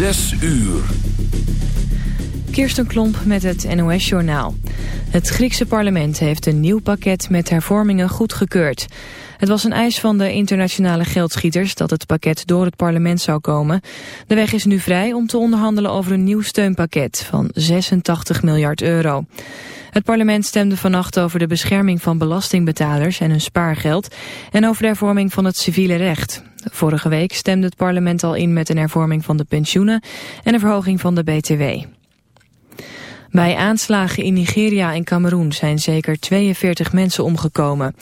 Zes uur. Kirsten Klomp met het NOS-journaal. Het Griekse parlement heeft een nieuw pakket met hervormingen goedgekeurd. Het was een eis van de internationale geldschieters dat het pakket door het parlement zou komen. De weg is nu vrij om te onderhandelen over een nieuw steunpakket van 86 miljard euro. Het parlement stemde vannacht over de bescherming van belastingbetalers en hun spaargeld en over de hervorming van het civiele recht. Vorige week stemde het parlement al in met een hervorming van de pensioenen en een verhoging van de BTW. Bij aanslagen in Nigeria en Cameroen zijn zeker 42 mensen omgekomen.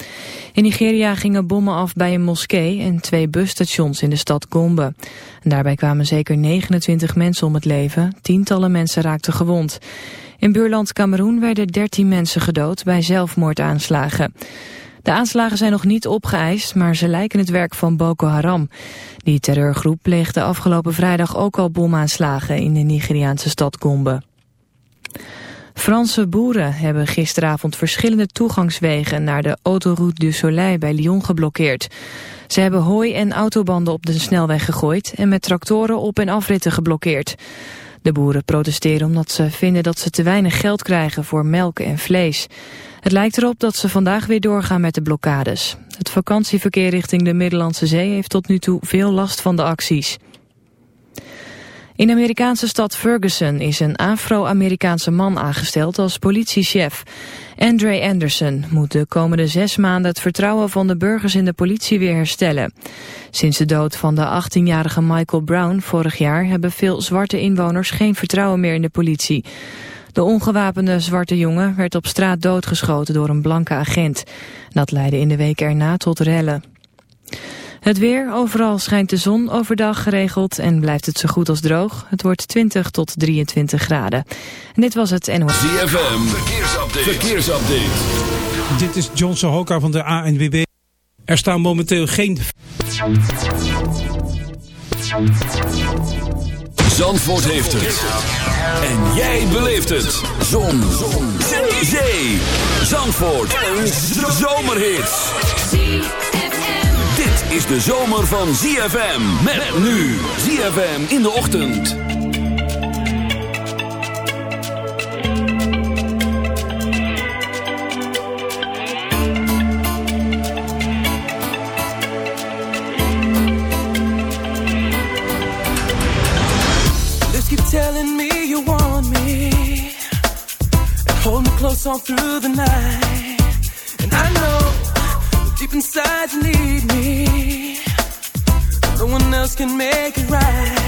In Nigeria gingen bommen af bij een moskee en twee busstations in de stad Gombe. daarbij kwamen zeker 29 mensen om het leven, tientallen mensen raakten gewond. In buurland Cameroen werden 13 mensen gedood bij zelfmoordaanslagen. De aanslagen zijn nog niet opgeëist, maar ze lijken het werk van Boko Haram. Die terreurgroep pleegde afgelopen vrijdag ook al bomaanslagen in de Nigeriaanse stad Gombe. Franse boeren hebben gisteravond verschillende toegangswegen naar de Autoroute du Soleil bij Lyon geblokkeerd. Ze hebben hooi en autobanden op de snelweg gegooid en met tractoren op- en afritten geblokkeerd. De boeren protesteren omdat ze vinden dat ze te weinig geld krijgen voor melk en vlees. Het lijkt erop dat ze vandaag weer doorgaan met de blokkades. Het vakantieverkeer richting de Middellandse Zee heeft tot nu toe veel last van de acties. In de Amerikaanse stad Ferguson is een Afro-Amerikaanse man aangesteld als politiechef. Andre Anderson moet de komende zes maanden het vertrouwen van de burgers in de politie weer herstellen. Sinds de dood van de 18-jarige Michael Brown vorig jaar hebben veel zwarte inwoners geen vertrouwen meer in de politie. De ongewapende zwarte jongen werd op straat doodgeschoten door een blanke agent. Dat leidde in de week erna tot rellen. Het weer, overal schijnt de zon overdag geregeld en blijft het zo goed als droog. Het wordt 20 tot 23 graden. En dit was het NOS. ZFM, verkeersupdate. verkeersupdate. Dit is John Sohoka van de ANWB. Er staan momenteel geen... Zandvoort heeft het. En jij beleeft het. Zon. Zon. Zee. Zandvoort. Een zomerhit. Is de zomer van ZFM. Met nu. ZFM in de ochtend. Lips keep telling me you want me. And hold me close all through the night. Inside you need me. No one else can make it right.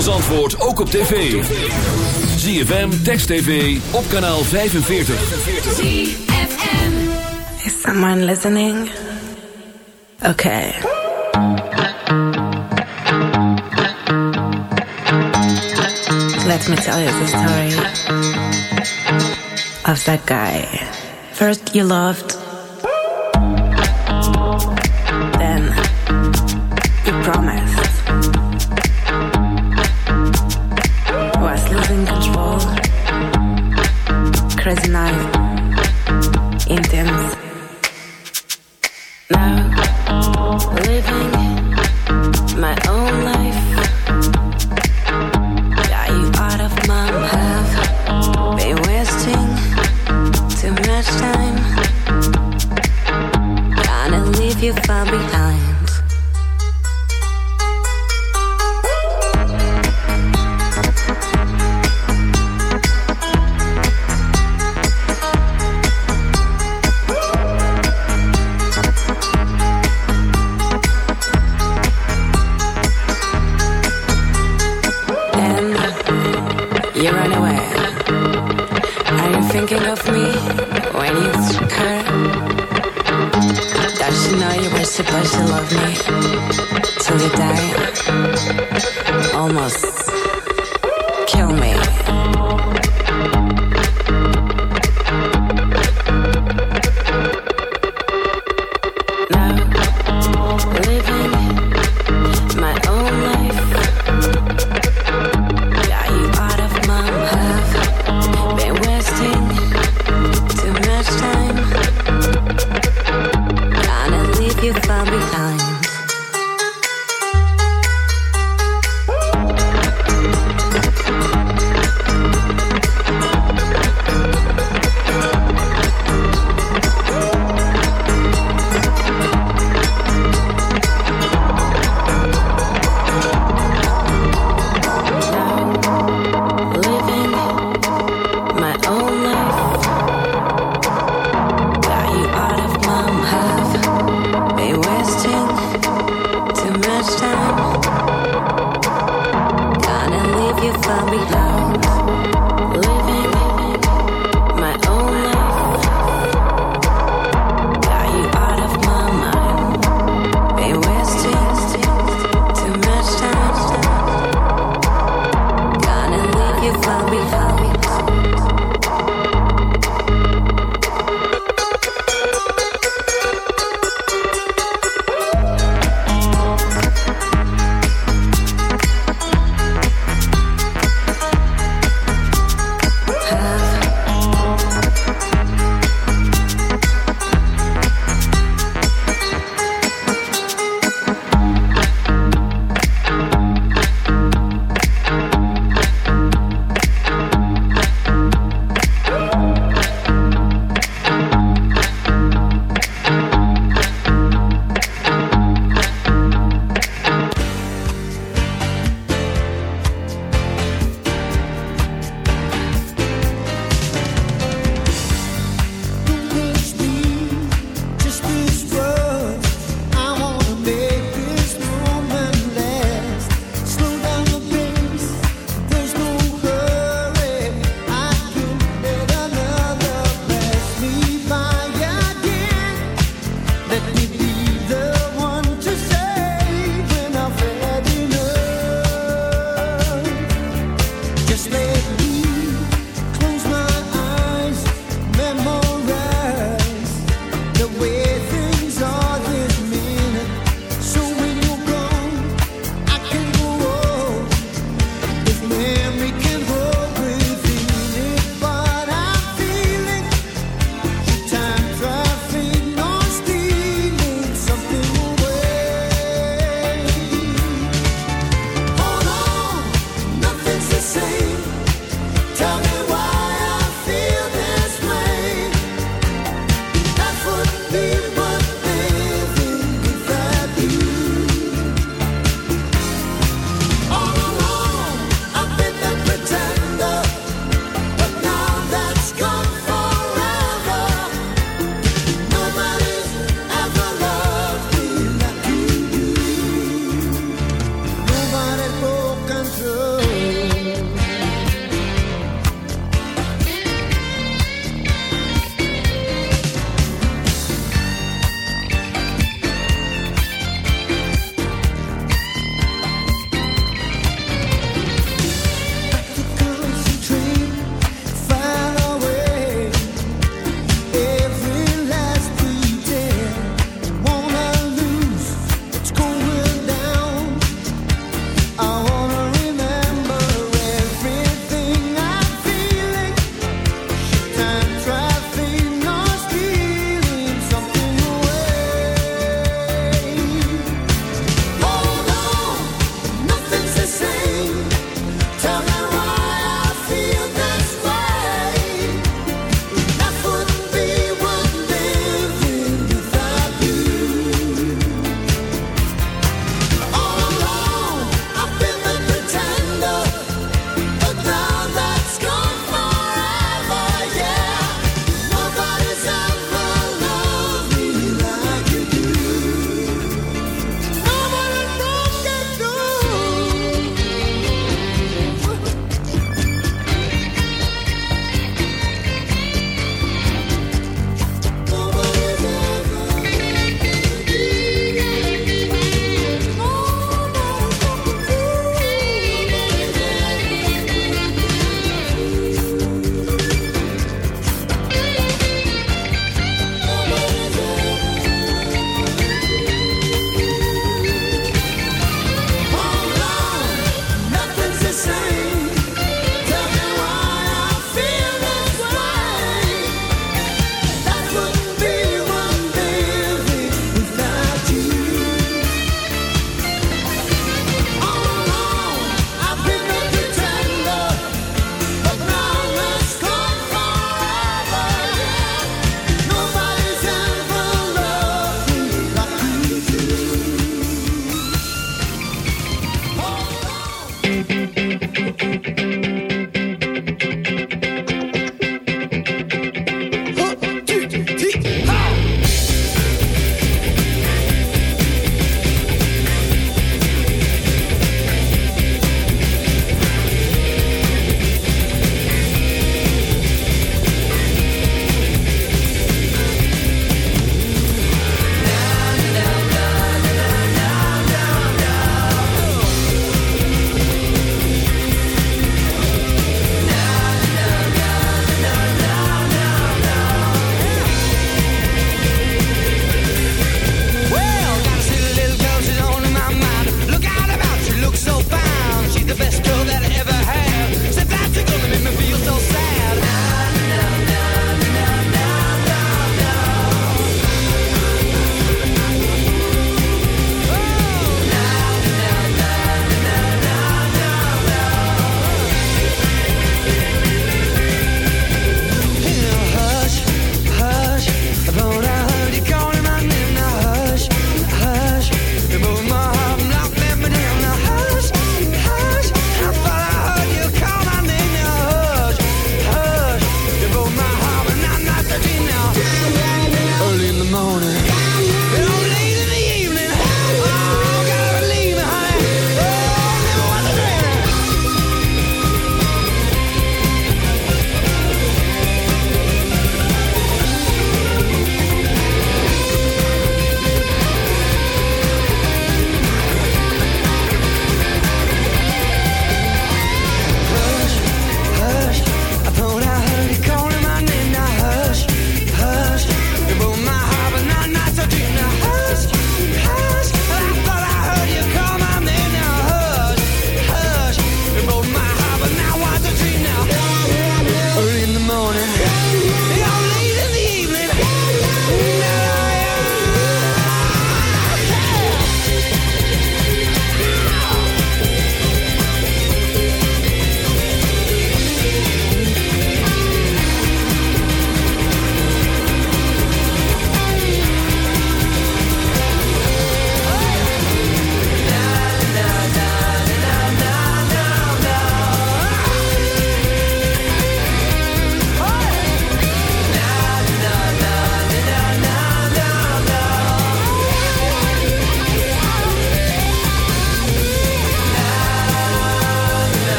Als antwoord ook op tv. ZFM, Text TV, op kanaal 45. Is someone listening? Okay. Let me tell you the story of that guy. First you loved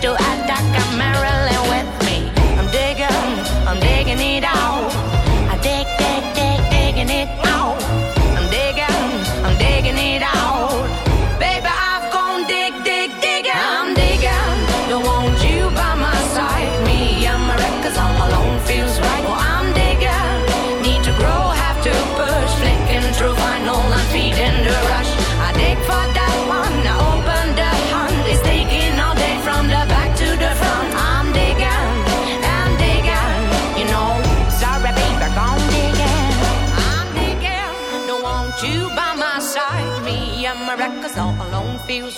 Do I?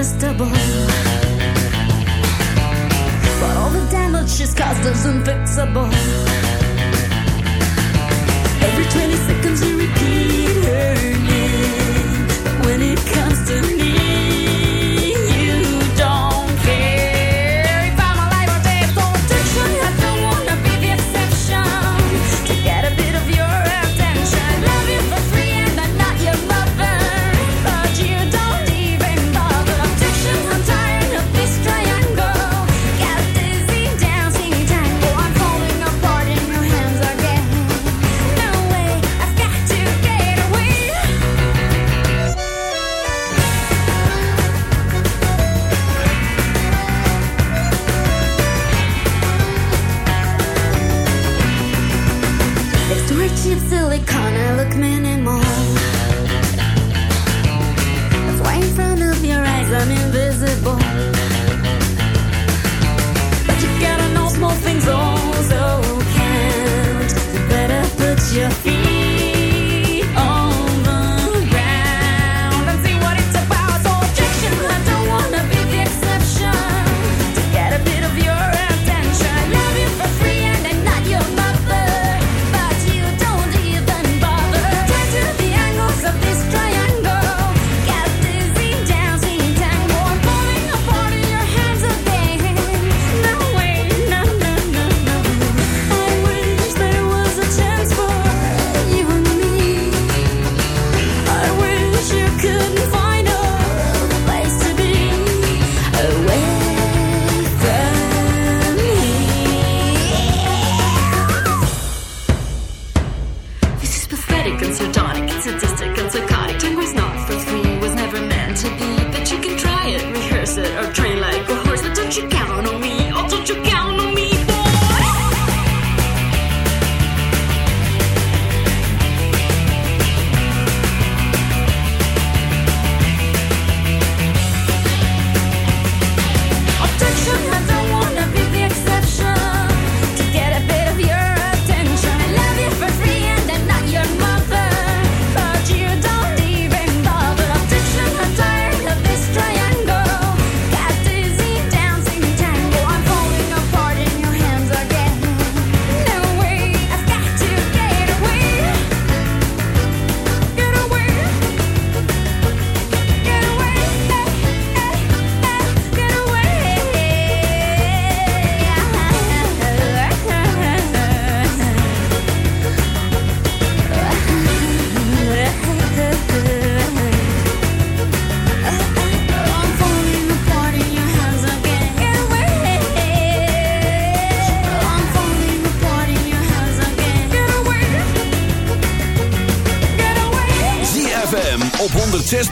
irresistible. But all the damage she's caused is unfixable. Every 20 seconds.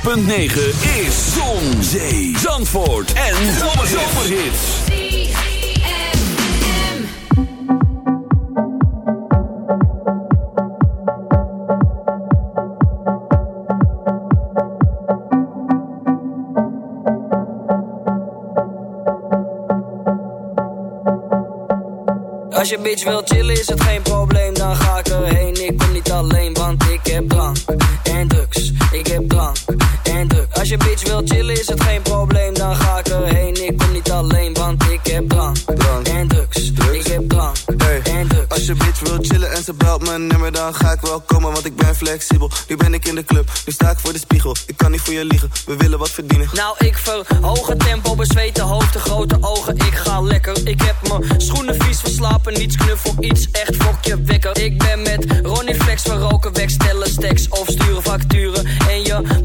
Is Zon, Zee, Zandvoort en Zomerhits. Als je bitch wil chillen is het geen probleem, dan ga ik erheen. Ik kom niet alleen, want ik heb drank en drugs. Ik heb chillen is het geen probleem, dan ga ik erheen. Ik kom niet alleen, want ik heb drank, en drugs. Ik heb drank en drugs. Als je bitch wil chillen en ze belt mijn nummer, dan ga ik wel komen, want ik ben flexibel. Nu ben ik in de club, nu sta ik voor de spiegel. Ik kan niet voor je liegen, we willen wat verdienen. Nou, ik verhoog het tempo, bezweten hoofd, de grote ogen. Ik ga lekker, ik heb mijn schoenen vies verslapen. Niets knuffel, iets echt fokje wekker. Ik ben met Ronnie Flex, we roken weg, stellen stacks of sturen facturen.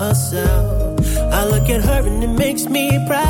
herself. I look at her and it makes me proud